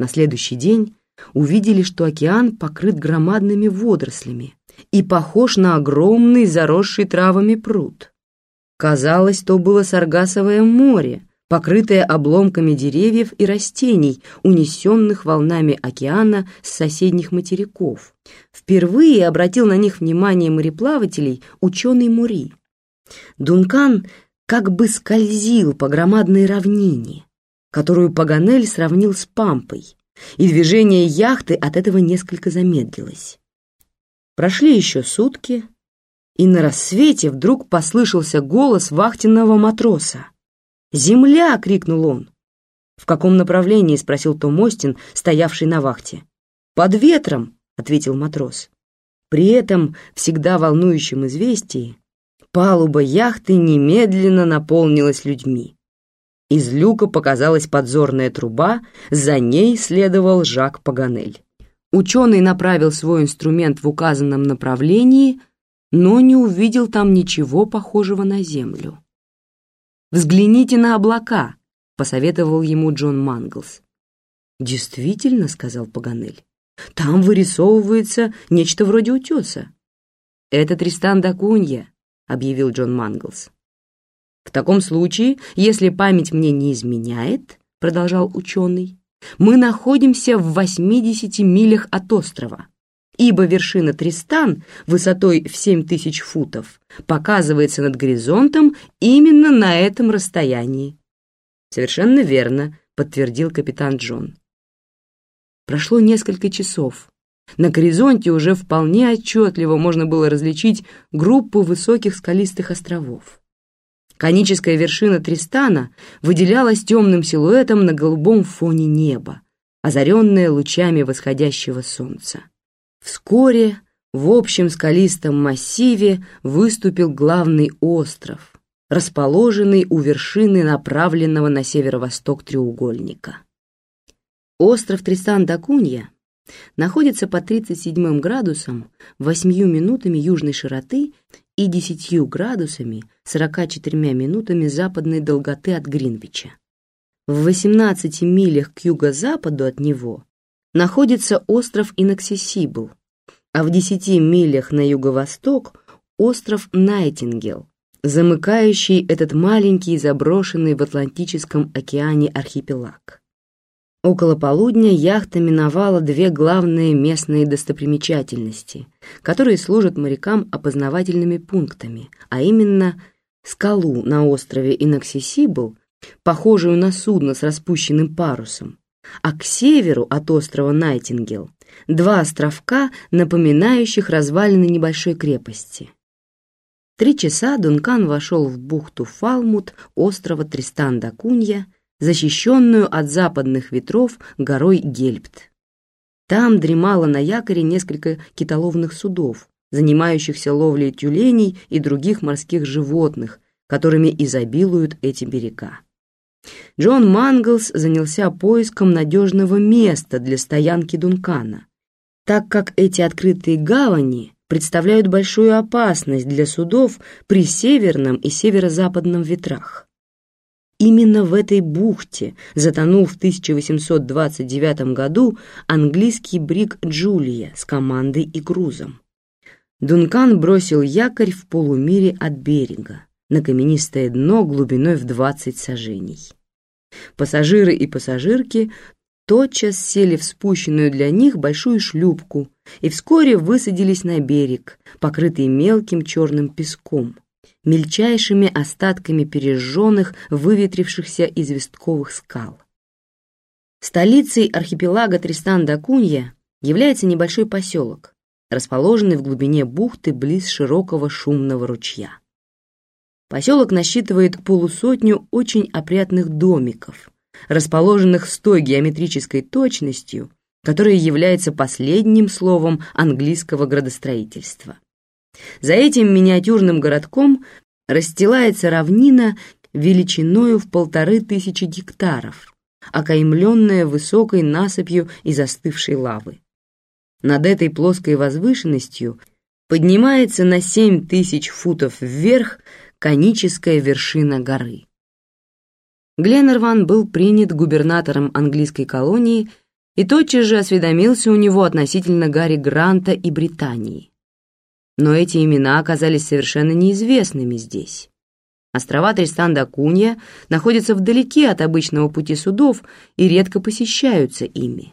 На следующий день увидели, что океан покрыт громадными водорослями и похож на огромный заросший травами пруд. Казалось, то было Саргасовое море, покрытое обломками деревьев и растений, унесенных волнами океана с соседних материков. Впервые обратил на них внимание мореплавателей ученый Мури. Дункан как бы скользил по громадной равнине, которую Паганель сравнил с Пампой, и движение яхты от этого несколько замедлилось. Прошли еще сутки, и на рассвете вдруг послышался голос вахтенного матроса. «Земля!» — крикнул он. «В каком направлении?» — спросил Том Остин, стоявший на вахте. «Под ветром!» — ответил матрос. При этом, всегда волнующем известии, палуба яхты немедленно наполнилась людьми. Из люка показалась подзорная труба, за ней следовал Жак Паганель. Ученый направил свой инструмент в указанном направлении, но не увидел там ничего похожего на Землю. «Взгляните на облака», — посоветовал ему Джон Манглс. «Действительно», — сказал Паганель, — «там вырисовывается нечто вроде утеса». «Это Тристан да Кунья», — объявил Джон Манглс. «В таком случае, если память мне не изменяет, — продолжал ученый, — мы находимся в 80 милях от острова, ибо вершина Тристан высотой в 7 тысяч футов показывается над горизонтом именно на этом расстоянии. «Совершенно верно», — подтвердил капитан Джон. Прошло несколько часов. На горизонте уже вполне отчетливо можно было различить группу высоких скалистых островов. Коническая вершина Тристана выделялась темным силуэтом на голубом фоне неба, озаренная лучами восходящего солнца. Вскоре в общем скалистом массиве выступил главный остров, расположенный у вершины направленного на северо-восток треугольника. Остров Тристан-да-Кунья находится под 37 градусом 8 минутами южной широты и 10 градусами 44 минутами западной долготы от Гринвича. В 18 милях к юго-западу от него находится остров Инаксисибл, а в 10 милях на юго-восток остров Найтингел, замыкающий этот маленький заброшенный в Атлантическом океане архипелаг. Около полудня яхта миновала две главные местные достопримечательности, которые служат морякам опознавательными пунктами, а именно скалу на острове Инаксисибл, похожую на судно с распущенным парусом, а к северу от острова Найтингел два островка, напоминающих развалины небольшой крепости. Три часа Дункан вошел в бухту Фалмут острова Тристан-да-Кунья, защищенную от западных ветров горой Гельпт. Там дремало на якоре несколько китоловных судов, занимающихся ловлей тюленей и других морских животных, которыми изобилуют эти берега. Джон Манглс занялся поиском надежного места для стоянки Дункана, так как эти открытые гавани представляют большую опасность для судов при северном и северо-западном ветрах. Именно в этой бухте затонул в 1829 году английский бриг «Джулия» с командой и грузом. Дункан бросил якорь в полумире от берега на каменистое дно глубиной в 20 сажений. Пассажиры и пассажирки тотчас сели в спущенную для них большую шлюпку и вскоре высадились на берег, покрытый мелким черным песком, мельчайшими остатками пережженных, выветрившихся известковых скал. Столицей архипелага Тристан-да-Кунья является небольшой поселок, расположенный в глубине бухты близ широкого шумного ручья. Поселок насчитывает полусотню очень опрятных домиков, расположенных с той геометрической точностью, которая является последним словом английского градостроительства. За этим миниатюрным городком расстилается равнина величиною в полторы тысячи гектаров, окаймленная высокой насыпью из застывшей лавы. Над этой плоской возвышенностью поднимается на семь тысяч футов вверх коническая вершина горы. Гленнерван был принят губернатором английской колонии и тотчас же осведомился у него относительно Гарри Гранта и Британии. Но эти имена оказались совершенно неизвестными здесь. Острова Тристан-да-Кунья находятся вдалеке от обычного пути судов и редко посещаются ими.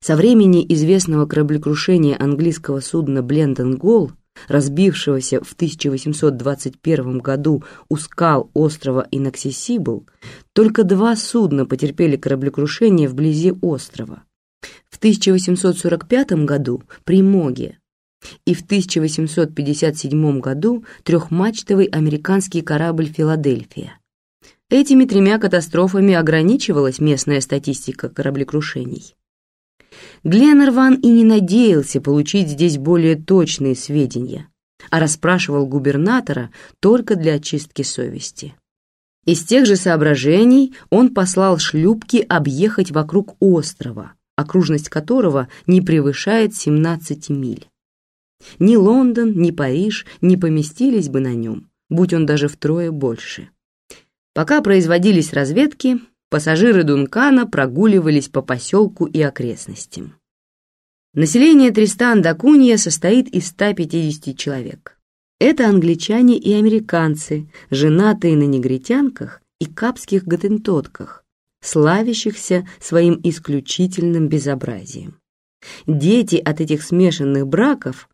Со времени известного кораблекрушения английского судна «Бленден Гол», разбившегося в 1821 году у скал острова Инаксисибл, только два судна потерпели кораблекрушение вблизи острова. В 1845 году при Моге и в 1857 году трехмачтовый американский корабль «Филадельфия». Этими тремя катастрофами ограничивалась местная статистика кораблекрушений. Гленнерван и не надеялся получить здесь более точные сведения, а расспрашивал губернатора только для очистки совести. Из тех же соображений он послал шлюпки объехать вокруг острова, окружность которого не превышает 17 миль. Ни Лондон, ни Париж не поместились бы на нем, будь он даже втрое больше. Пока производились разведки, пассажиры Дункана прогуливались по поселку и окрестностям. Население Тристан-да-Кунья состоит из 150 человек. Это англичане и американцы, женатые на негритянках и капских готентотках, славящихся своим исключительным безобразием. Дети от этих смешанных браков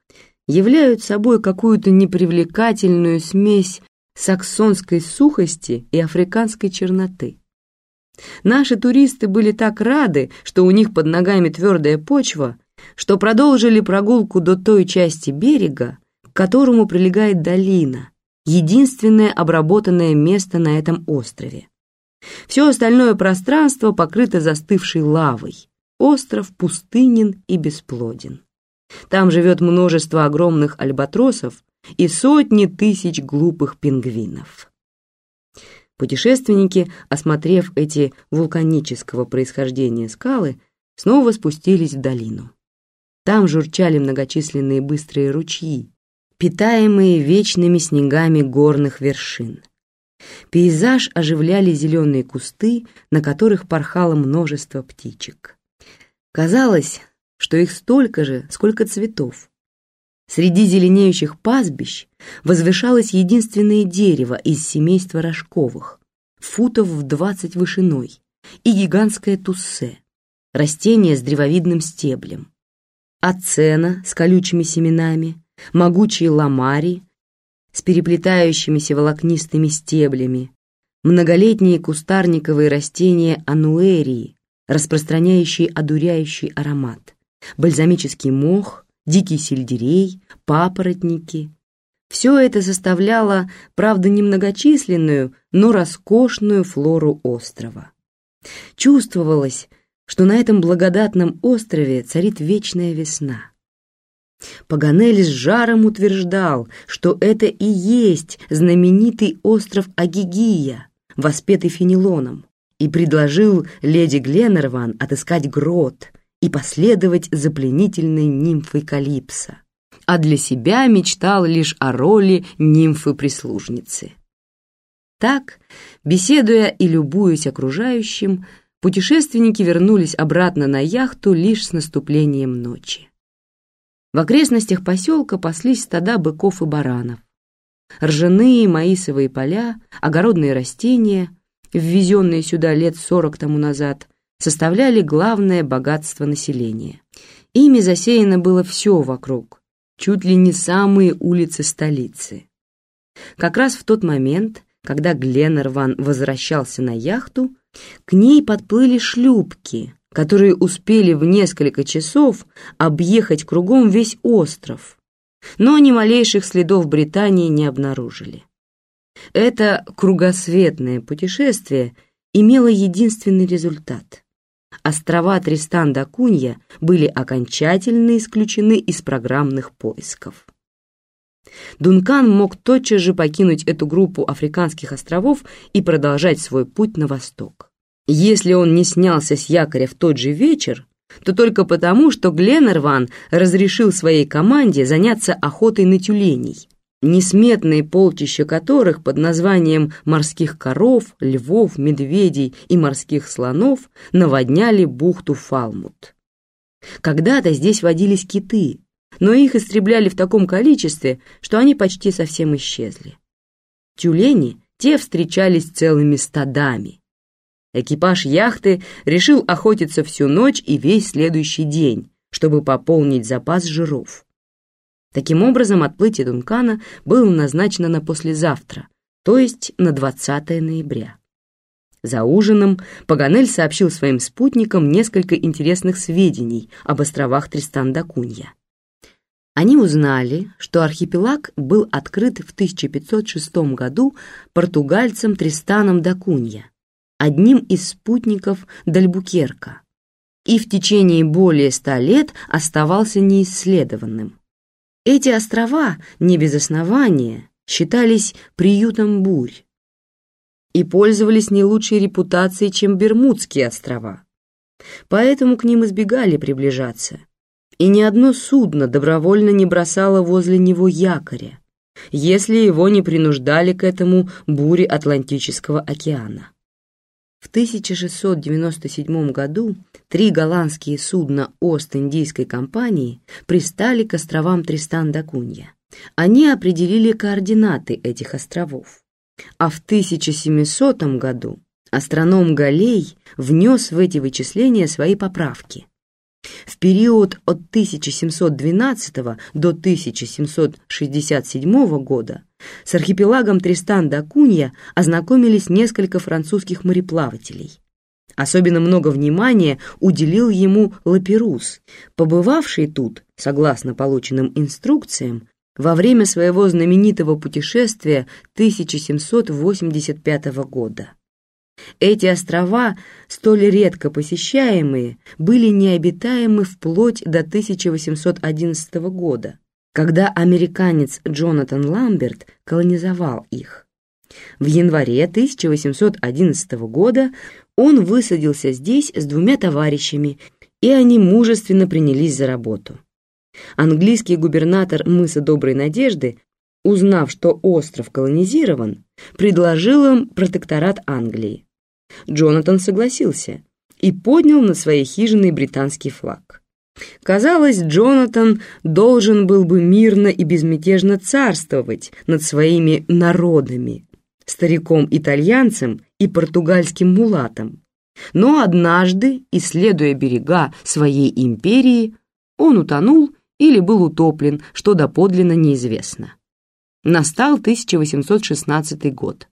являют собой какую-то непривлекательную смесь саксонской сухости и африканской черноты. Наши туристы были так рады, что у них под ногами твердая почва, что продолжили прогулку до той части берега, к которому прилегает долина, единственное обработанное место на этом острове. Все остальное пространство покрыто застывшей лавой. Остров пустынен и бесплоден. Там живет множество огромных альбатросов и сотни тысяч глупых пингвинов. Путешественники, осмотрев эти вулканического происхождения скалы, снова спустились в долину. Там журчали многочисленные быстрые ручьи, питаемые вечными снегами горных вершин. Пейзаж оживляли зеленые кусты, на которых порхало множество птичек. Казалось, что их столько же, сколько цветов. Среди зеленеющих пастбищ возвышалось единственное дерево из семейства рожковых, футов в двадцать вышиной, и гигантское туссе, растение с древовидным стеблем. Ацена с колючими семенами, могучие ламари с переплетающимися волокнистыми стеблями, многолетние кустарниковые растения ануэрии, распространяющие одуряющий аромат, бальзамический мох, дикий сельдерей, папоротники. Все это составляло, правда, немногочисленную, но роскошную флору острова. Чувствовалось, что на этом благодатном острове царит вечная весна. Паганель с жаром утверждал, что это и есть знаменитый остров Агигия, воспетый Фенелоном, и предложил леди Гленнерван отыскать грот – и последовать за пленительной нимфой Калипсо, а для себя мечтал лишь о роли нимфы-прислужницы. Так, беседуя и любуясь окружающим, путешественники вернулись обратно на яхту лишь с наступлением ночи. В окрестностях поселка паслись стада быков и баранов. Ржаные маисовые поля, огородные растения, ввезенные сюда лет сорок тому назад, составляли главное богатство населения. Ими засеяно было все вокруг, чуть ли не самые улицы столицы. Как раз в тот момент, когда Гленнерван возвращался на яхту, к ней подплыли шлюпки, которые успели в несколько часов объехать кругом весь остров, но ни малейших следов Британии не обнаружили. Это кругосветное путешествие имело единственный результат острова Тристан да Кунья были окончательно исключены из программных поисков. Дункан мог тотчас же покинуть эту группу африканских островов и продолжать свой путь на восток. Если он не снялся с якоря в тот же вечер, то только потому, что Гленнерван разрешил своей команде заняться охотой на тюленей, несметные полчища которых под названием морских коров, львов, медведей и морских слонов наводняли бухту Фалмут. Когда-то здесь водились киты, но их истребляли в таком количестве, что они почти совсем исчезли. Тюлени те встречались целыми стадами. Экипаж яхты решил охотиться всю ночь и весь следующий день, чтобы пополнить запас жиров. Таким образом, отплытие Дункана было назначено на послезавтра, то есть на 20 ноября. За ужином Паганель сообщил своим спутникам несколько интересных сведений об островах Тристан-да-Кунья. Они узнали, что архипелаг был открыт в 1506 году португальцем Тристаном да Кунья, одним из спутников Дальбукерка, и в течение более ста лет оставался неисследованным. Эти острова, не без основания, считались приютом бурь и пользовались не лучшей репутацией, чем Бермудские острова. Поэтому к ним избегали приближаться, и ни одно судно добровольно не бросало возле него якоря, если его не принуждали к этому бури Атлантического океана. В 1697 году три голландские судна Ост-Индийской компании пристали к островам Тристан-да-Кунья. Они определили координаты этих островов. А в 1700 году астроном Галей внес в эти вычисления свои поправки – в период от 1712 до 1767 года с архипелагом Тристан-да-Кунья ознакомились несколько французских мореплавателей. Особенно много внимания уделил ему Лаперус, побывавший тут, согласно полученным инструкциям, во время своего знаменитого путешествия 1785 года. Эти острова, столь редко посещаемые, были необитаемы вплоть до 1811 года, когда американец Джонатан Ламберт колонизовал их. В январе 1811 года он высадился здесь с двумя товарищами, и они мужественно принялись за работу. Английский губернатор мыса Доброй Надежды, узнав, что остров колонизирован, предложил им протекторат Англии. Джонатан согласился и поднял над своей хижиной британский флаг. Казалось, Джонатан должен был бы мирно и безмятежно царствовать над своими народами, стариком-итальянцем и португальским мулатом. Но однажды, исследуя берега своей империи, он утонул или был утоплен, что доподлинно неизвестно. Настал 1816 год.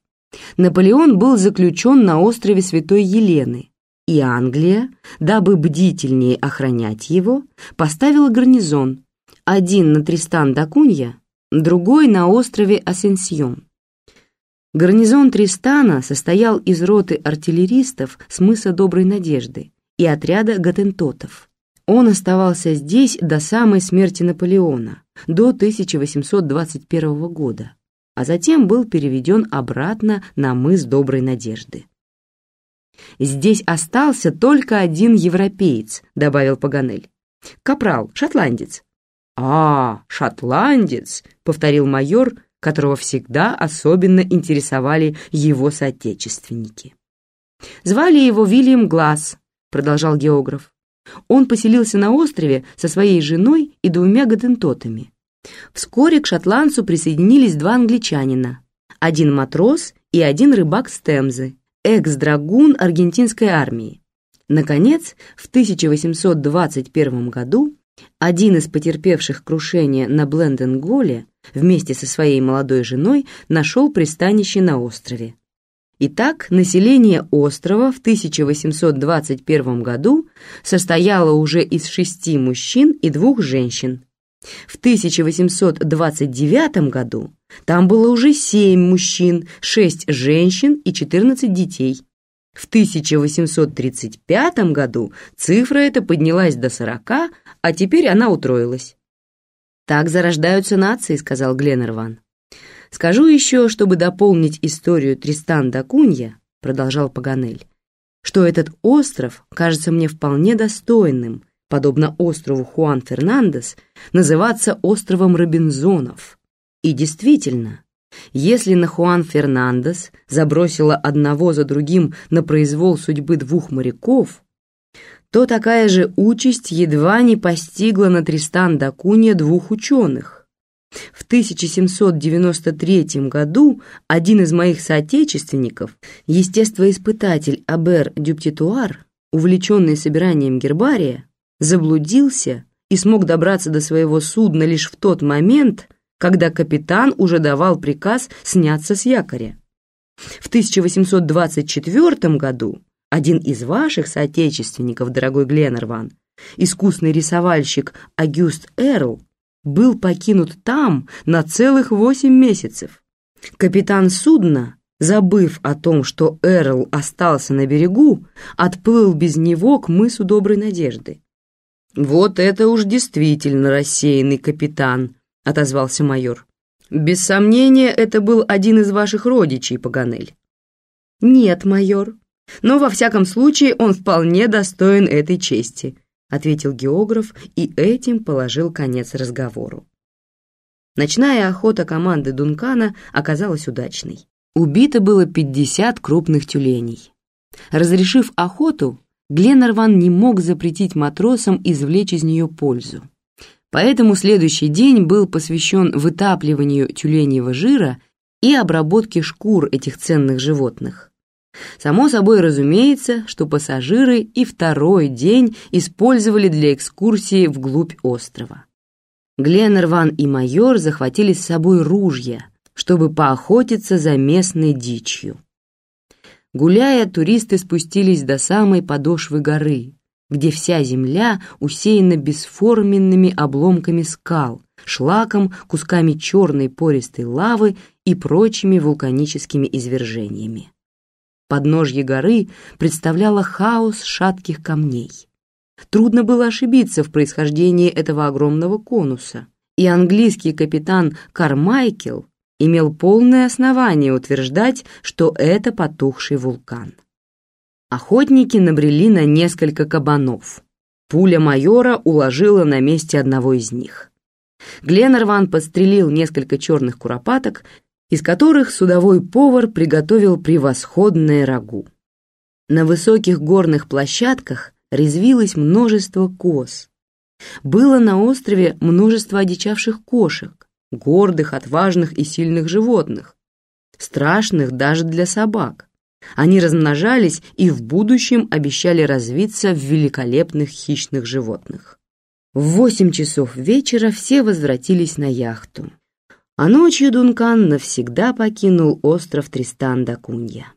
Наполеон был заключен на острове Святой Елены, и Англия, дабы бдительнее охранять его, поставила гарнизон, один на Тристан-да-Кунья, другой на острове Асенсьон. Гарнизон Тристана состоял из роты артиллеристов с мыса Доброй Надежды и отряда готентотов. Он оставался здесь до самой смерти Наполеона, до 1821 года а затем был переведен обратно на мыс Доброй Надежды. «Здесь остался только один европеец», — добавил Паганель. «Капрал, шотландец». «А, шотландец», — повторил майор, которого всегда особенно интересовали его соотечественники. «Звали его Вильям Глаз», — продолжал географ. «Он поселился на острове со своей женой и двумя гадентотами. Вскоре к шотландцу присоединились два англичанина, один матрос и один рыбак с Темзы, экс-драгун аргентинской армии. Наконец, в 1821 году один из потерпевших крушение на Бленденголе вместе со своей молодой женой нашел пристанище на острове. Итак, население острова в 1821 году состояло уже из шести мужчин и двух женщин, в 1829 году там было уже 7 мужчин, 6 женщин и 14 детей. В 1835 году цифра эта поднялась до 40, а теперь она утроилась. «Так зарождаются нации», — сказал Гленнерван. «Скажу еще, чтобы дополнить историю Тристан да Кунья», — продолжал Паганель, «что этот остров кажется мне вполне достойным, подобно острову Хуан Фернандес, называться островом Робинзонов. И действительно, если на Хуан Фернандес забросила одного за другим на произвол судьбы двух моряков, то такая же участь едва не постигла на Тристан да двух ученых. В 1793 году один из моих соотечественников, естествоиспытатель Абер Дюптитуар, увлеченный собиранием гербария, заблудился и смог добраться до своего судна лишь в тот момент, когда капитан уже давал приказ сняться с якоря. В 1824 году один из ваших соотечественников, дорогой Гленнерван, искусный рисовальщик Агюст Эрл, был покинут там на целых восемь месяцев. Капитан судна, забыв о том, что Эрл остался на берегу, отплыл без него к мысу Доброй Надежды. «Вот это уж действительно рассеянный капитан», — отозвался майор. «Без сомнения, это был один из ваших родичей, Паганель». «Нет, майор, но во всяком случае он вполне достоин этой чести», ответил географ и этим положил конец разговору. Ночная охота команды Дункана оказалась удачной. Убито было 50 крупных тюленей. Разрешив охоту, Гленнерван не мог запретить матросам извлечь из нее пользу. Поэтому следующий день был посвящен вытапливанию тюленьего жира и обработке шкур этих ценных животных. Само собой разумеется, что пассажиры и второй день использовали для экскурсии вглубь острова. Гленнерван и майор захватили с собой ружья, чтобы поохотиться за местной дичью. Гуляя, туристы спустились до самой подошвы горы, где вся земля усеяна бесформенными обломками скал, шлаком, кусками черной пористой лавы и прочими вулканическими извержениями. Подножье горы представляло хаос шатких камней. Трудно было ошибиться в происхождении этого огромного конуса, и английский капитан Кармайкел имел полное основание утверждать, что это потухший вулкан. Охотники набрели на несколько кабанов. Пуля майора уложила на месте одного из них. Гленнерван подстрелил несколько черных куропаток из которых судовой повар приготовил превосходное рагу. На высоких горных площадках резвилось множество коз. Было на острове множество одичавших кошек, гордых, отважных и сильных животных, страшных даже для собак. Они размножались и в будущем обещали развиться в великолепных хищных животных. В восемь часов вечера все возвратились на яхту а ночью Дункан навсегда покинул остров Тристан-да-Кунья.